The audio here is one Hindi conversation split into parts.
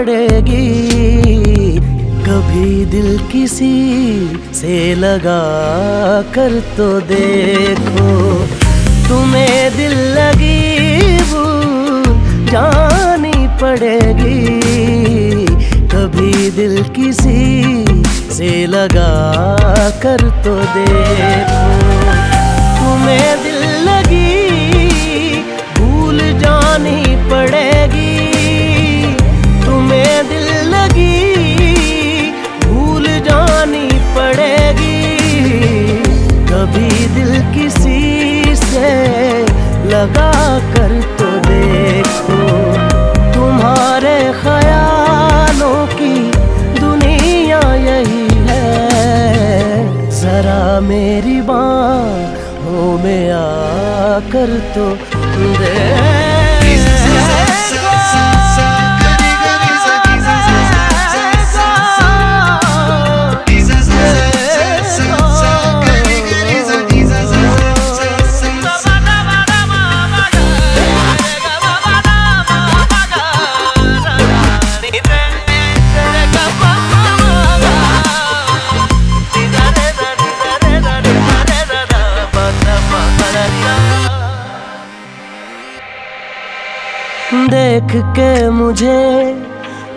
पड़ेगी। कभी दिल किसी से लगा कर तो देखो। तुम्हें दिल लगी भूल जानी पड़ेगी। कभी दिल किसी से लगा कर तो देखो। तुम्हें दिल लगी लगा कर तो देखो, तुम्हारे ख्यालों की दुनिया यही है। जरा मेरी बाहों में आकर तो देख। के मुझे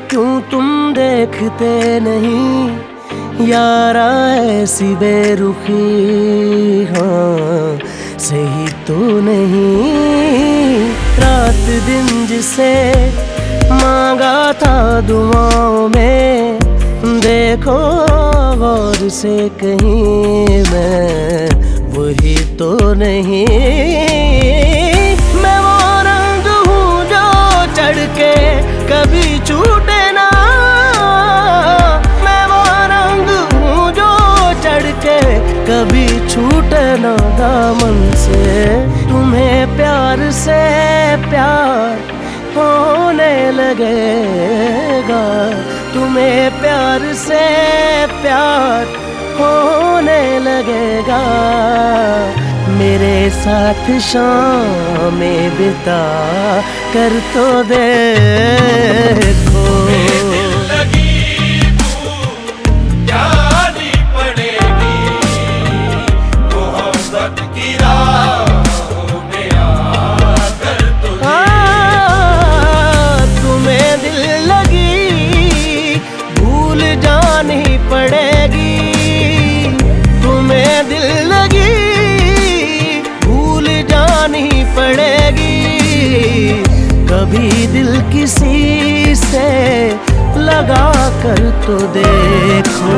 क्यों तुम देखते नहीं? यारा ऐसी बेरुखी हाँ सही तो नहीं। रात दिन जिसे मांगा था दुआओं में, देखो और से कहीं मैं वही तो नहीं। कभी छूटे ना दामन से। तुम्हें प्यार से प्यार होने लगेगा। तुम्हें प्यार से प्यार होने लगेगा। मेरे साथ शाम में बिता कर तो देखो। कभी दिल किसी से लगा कर तो देखो।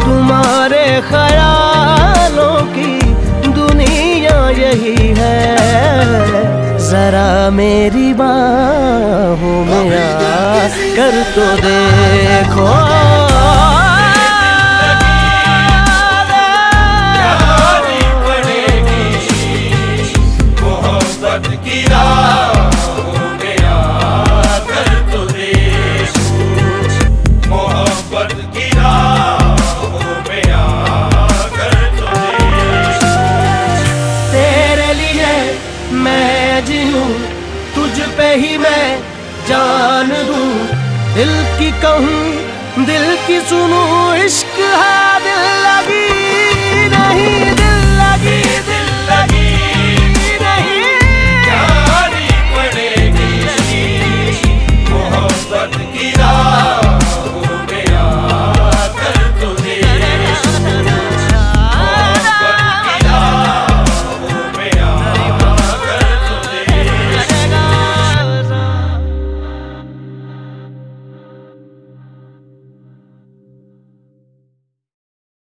तुम्हारे ख्यालों की दुनिया यही है। जरा मेरी बाहों में आ कर तो देखो। की ही मैं जान दूँ। दिल की कहूँ दिल की सुनू इश्क है दिल लगी